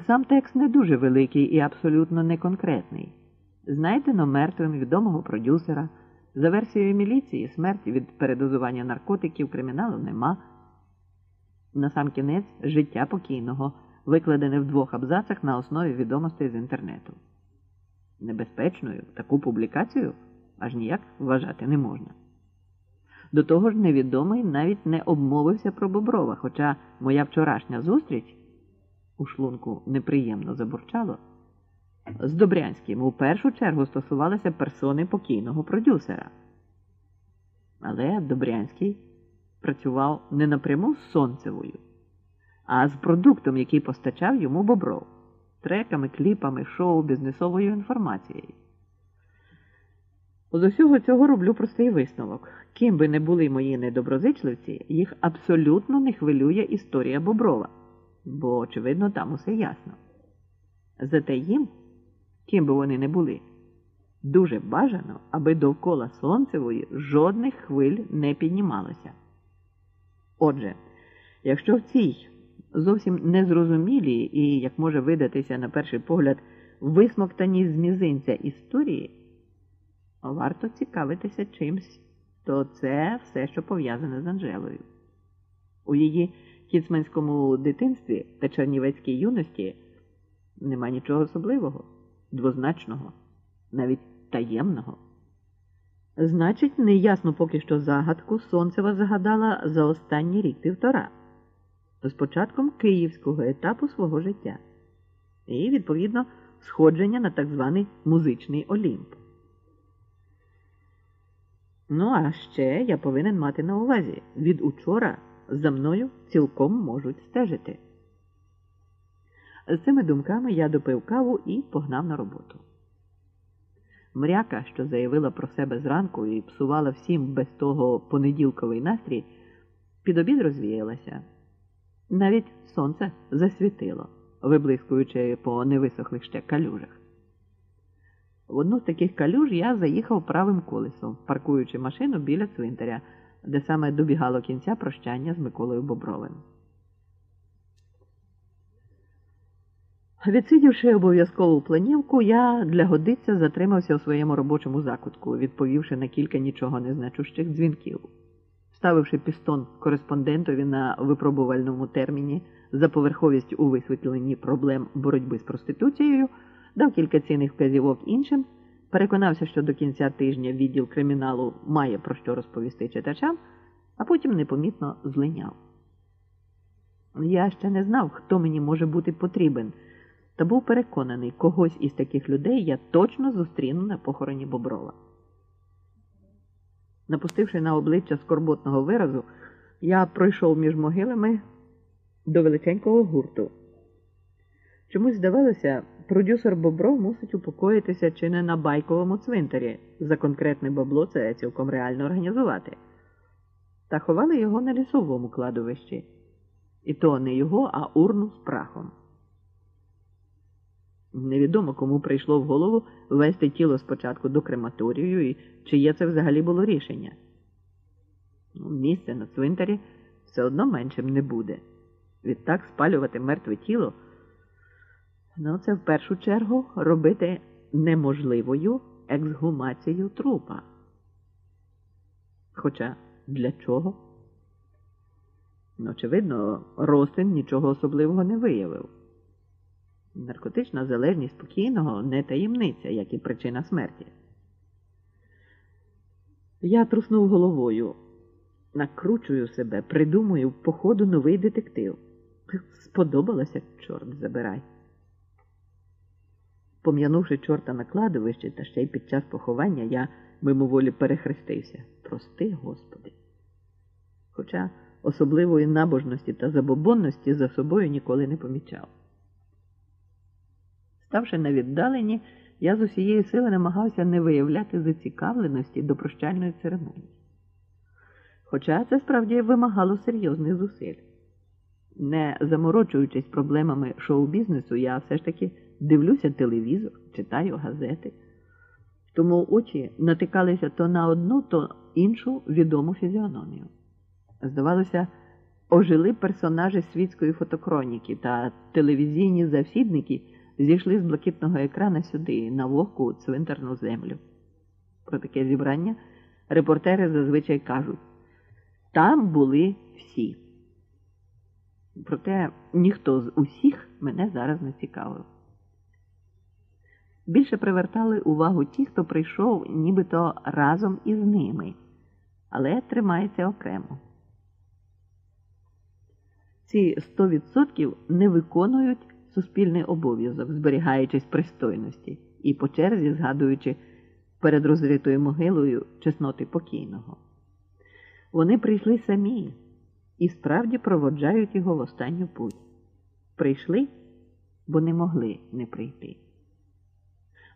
Сам текст не дуже великий і абсолютно неконкретний. Знайдено мертвим відомого продюсера. За версією міліції, смерті від передозування наркотиків криміналу нема. Насамкінець життя покійного, викладене в двох абзацах на основі відомостей з інтернету. Небезпечною таку публікацію аж ніяк вважати не можна. До того ж, невідомий навіть не обмовився про Боброва, хоча моя вчорашня зустріч у шлунку неприємно забурчало, з Добрянським у першу чергу стосувалася персони покійного продюсера. Але Добрянський працював не напряму з Сонцевою, а з продуктом, який постачав йому Бобров, треками, кліпами, шоу, бізнесовою інформацією. З усього цього роблю простий висновок. Ким би не були мої недоброзичливці, їх абсолютно не хвилює історія Боброва, бо, очевидно, там усе ясно. Зате їм, ким би вони не були, дуже бажано, аби довкола Сонцевої жодних хвиль не піднімалося. Отже, якщо в цій зовсім незрозумілій і, як може видатися на перший погляд, висмоктаній з мізинця історії, варто цікавитися чимсь, то це все, що пов'язане з Анжелою. У її кіцманському дитинстві та чернівецькій юності нема нічого особливого, двозначного, навіть таємного. Значить, неясно поки що загадку Сонцева загадала за останній рік півтора, з початком київського етапу свого життя, і, відповідно, сходження на так званий музичний Олімп. Ну, а ще я повинен мати на увазі від учора за мною цілком можуть стежити. З цими думками я допив каву і погнав на роботу. Мряка, що заявила про себе зранку і псувала всім без того понеділковий настрій, під обід розвіялася. Навіть сонце засвітило, виблискуючи по невисохлих ще калюжах. В одну з таких калюж я заїхав правим колесом, паркуючи машину біля цвинтаря, де саме добігало кінця прощання з Миколою Бобровим. Відсидівши обов'язкову планівку, я для годиця затримався у своєму робочому закутку, відповівши на кілька нічого незначущих дзвінків. Ставивши пістон кореспондентові на випробувальному терміні за поверховість у висвітленні проблем боротьби з проституцією, дав кілька цінних вказівок іншим, переконався, що до кінця тижня відділ криміналу має про що розповісти читачам, а потім непомітно злиняв. Я ще не знав, хто мені може бути потрібен, та був переконаний, когось із таких людей я точно зустріну на похороні Боброва. Напустивши на обличчя скорботного виразу, я пройшов між могилами до величенького гурту. Чомусь здавалося, продюсер Бобров мусить упокоїтися чи не на байковому цвинтарі. За конкретне бабло це цілком реально організувати. Та ховали його на лісовому кладовищі. І то не його, а урну з прахом. Невідомо кому прийшло в голову вести тіло спочатку до крематорію і чиє це взагалі було рішення. Ну, Місце на цвинтарі все одно меншим не буде. Відтак спалювати мертве тіло. Ну, це в першу чергу робити неможливою ексгумацію трупа. Хоча для чого? Ну, очевидно, Ростин нічого особливого не виявив. Наркотична залежність спокійного не таємниця, як і причина смерті. Я труснув головою, накручую себе, придумую по ходу новий детектив. Сподобалося, чорт забирай. Пом'янувши чорта на кладовищі та ще й під час поховання, я мимоволі перехрестився. Прости, Господи. Хоча особливої набожності та забобонності за собою ніколи не помічав. Ставши на віддалені, я з усієї сили намагався не виявляти зацікавленості до прощальної церемонії. Хоча це справді вимагало серйозних зусиль. Не заморочуючись проблемами шоу-бізнесу, я все ж таки дивлюся телевізор, читаю газети. Тому очі натикалися то на одну, то іншу відому фізіономію. Здавалося, ожили персонажі світської фотокроніки та телевізійні завсідники зійшли з блакитного екрана сюди, на вогку цвинтарну землю. Про таке зібрання репортери зазвичай кажуть там були всі. Проте ніхто з усіх мене зараз не цікавив. Більше привертали увагу ті, хто прийшов нібито разом із ними, але тримається окремо. Ці 100% не виконують суспільний обов'язок, зберігаючись пристойності і по черзі згадуючи перед розритою могилою чесноти покійного. Вони прийшли самі і справді проводжають його в останню путь. Прийшли, бо не могли не прийти.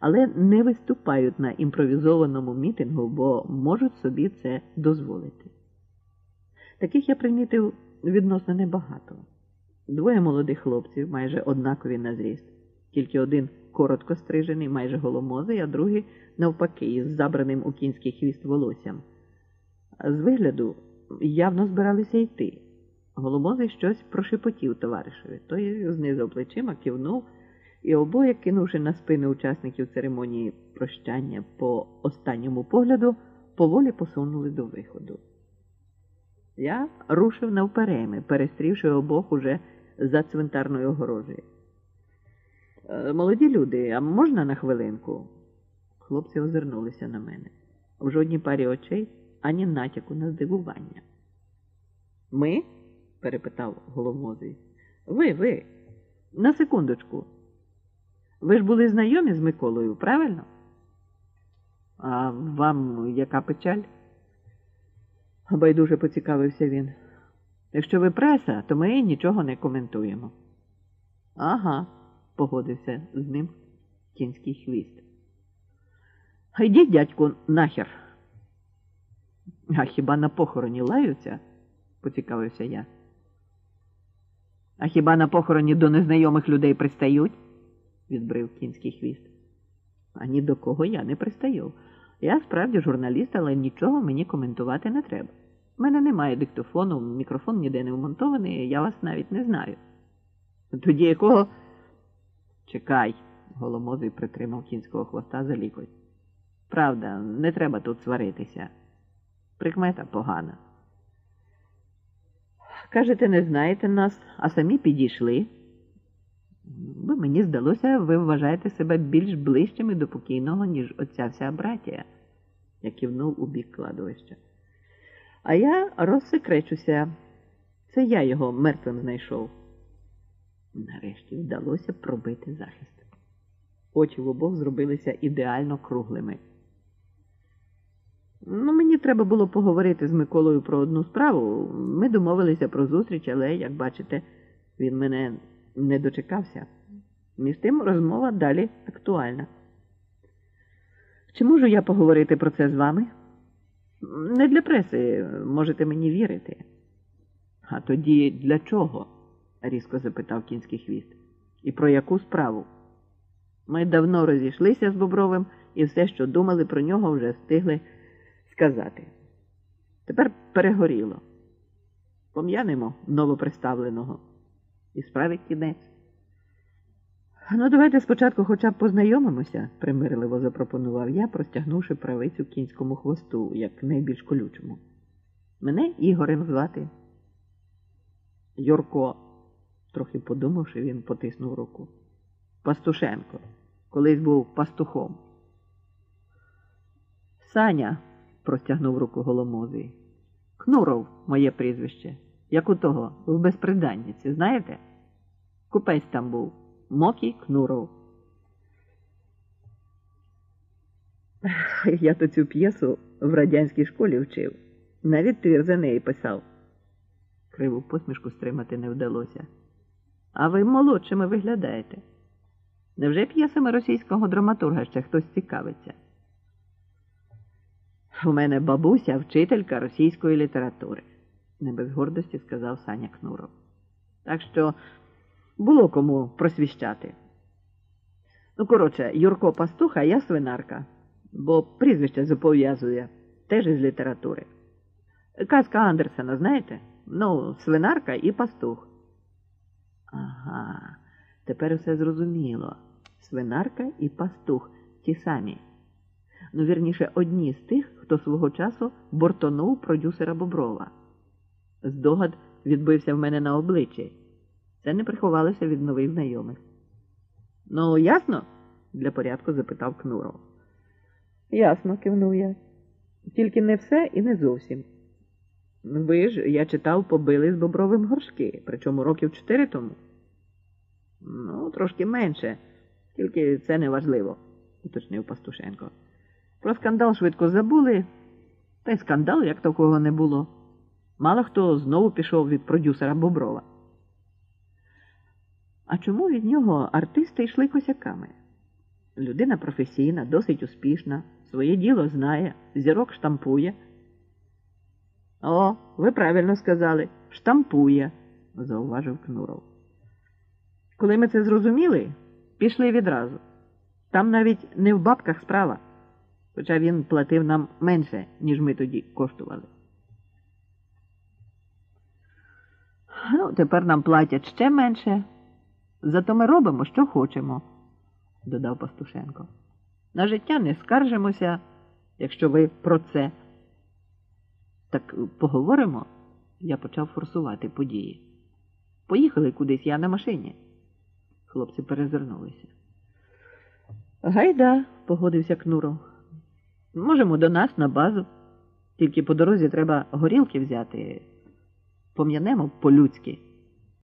Але не виступають на імпровізованому мітингу, бо можуть собі це дозволити. Таких я примітив відносно небагато. Двоє молодих хлопців, майже однакові на зріст, тільки один коротко стрижений, майже голомозий, а другий, навпаки, із забраним у кінський хвіст волоссям. З вигляду явно збиралися йти. Голомозий щось прошепотів товаришеві. Той знизав плечима, кивнув, і обоє, кинувши на спини учасників церемонії прощання по останньому погляду, поволі посунули до виходу. Я рушив навпереми, перестрівши обох уже за цвинтарною огорожею. «Е, Молоді люди, а можна на хвилинку? Хлопці озирнулися на мене. В жодній парі очей ані натяку на здивування. Ми? перепитав голомозий. Ви, ви, на секундочку. Ви ж були знайомі з Миколою, правильно? А вам яка печаль? Байдуже поцікавився він. Якщо ви преса, то ми нічого не коментуємо. Ага, погодився з ним кінський хвіст. Йдіть, дядьку, нахер. А хіба на похороні лаються? поцікавився я. А хіба на похороні до незнайомих людей пристають? відбрив кінський хвіст. А ні до кого я не пристаю. Я справді журналіст, але нічого мені коментувати не треба. У мене немає диктофону, мікрофон ніде не вмонтований, я вас навіть не знаю. Тоді якого. Чекай, голомозий притримав кінського хвоста за лікоть. Правда, не треба тут сваритися. Прикмета погана. Кажете, не знаєте нас, а самі підійшли. Ви мені здалося, ви вважаєте себе більш ближчими до покійного, ніж оця вся братія, я кивнув у бік кладовища. А я розсекречуся. Це я його мертвим знайшов. Нарешті вдалося пробити захист. Очі в обох зробилися ідеально круглими. Ну, мені треба було поговорити з Миколою про одну справу. Ми домовилися про зустріч, але, як бачите, він мене не дочекався. Між тим розмова далі актуальна. Чи можу я поговорити про це з вами? Не для преси, можете мені вірити. А тоді для чого? різко запитав кінський хвіст. І про яку справу? Ми давно розійшлися з Бобровим і все, що думали про нього, вже встигли сказати. Тепер перегоріло. Пом'янемо новоприставленого. І справить кінець. Ну, давайте спочатку хоча б познайомимося, примирливо запропонував я, простягнувши правицю кінському хвосту, як найбільш колючому. Мене Ігорем звати. Юрко, трохи подумавши, він потиснув руку. Пастушенко. Колись був пастухом. Саня, простягнув руку голомозий. Кнуров моє прізвище, як у того, в безприданниці, знаєте? Купець там був. Мокій Кнуров. Я то цю п'єсу в радянській школі вчив. Навіть твір за неї писав. Криву посмішку стримати не вдалося. А ви молодшими виглядаєте. Невже п'єсами російського драматурга ще хтось цікавиться? У мене бабуся вчителька російської літератури, не без гордості сказав Саня Кнуров. Так що було кому просвіщати. Ну, коротше, Юрко пастух, а я свинарка, бо прізвище зобов'язує теж із літератури. Казка Андерсена, знаєте? Ну, свинарка і пастух. Ага, тепер все зрозуміло. Свинарка і пастух ті самі. Ну, вірніше, одні з тих, хто свого часу бортонув продюсера Боброва. Здогад відбився в мене на обличчі. Це не приховалося від нових знайомих. Ну, ясно? для порядку запитав Кнуров. Ясно, кивнув я. Тільки не все і не зовсім. Ви ж, я читав, побили з бобровим горшки, причому років чотири тому. Ну, трошки менше, тільки це не важливо, уточнив Пастушенко. Про скандал швидко забули, та й скандалу як такого не було. Мало хто знову пішов від продюсера Боброва. А чому від нього артисти йшли косяками? Людина професійна, досить успішна, своє діло знає, зірок штампує. О, ви правильно сказали, штампує, зауважив Кнуров. Коли ми це зрозуміли, пішли відразу. Там навіть не в бабках справа, хоча він платив нам менше, ніж ми тоді коштували. Ну, тепер нам платять ще менше, зато ми робимо, що хочемо, додав Пастушенко. На життя не скаржимося, якщо ви про це. Так поговоримо, я почав форсувати події. Поїхали кудись я на машині. Хлопці перезирнулися. Гайда, погодився Кнуров. Можемо до нас на базу. Тільки по дорозі треба горілки взяти. Пом'янемо по-людськи.